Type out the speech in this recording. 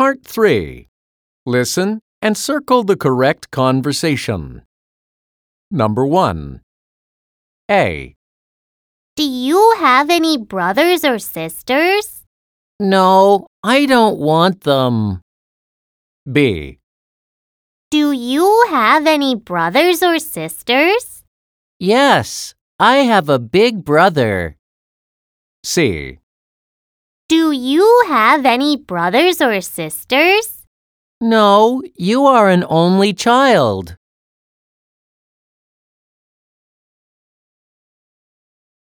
Part 3. Listen and circle the correct conversation. Number 1. A. Do you have any brothers or sisters? No, I don't want them. B. Do you have any brothers or sisters? Yes, I have a big brother. C. Do you have any brothers or sisters? No, you are an only child.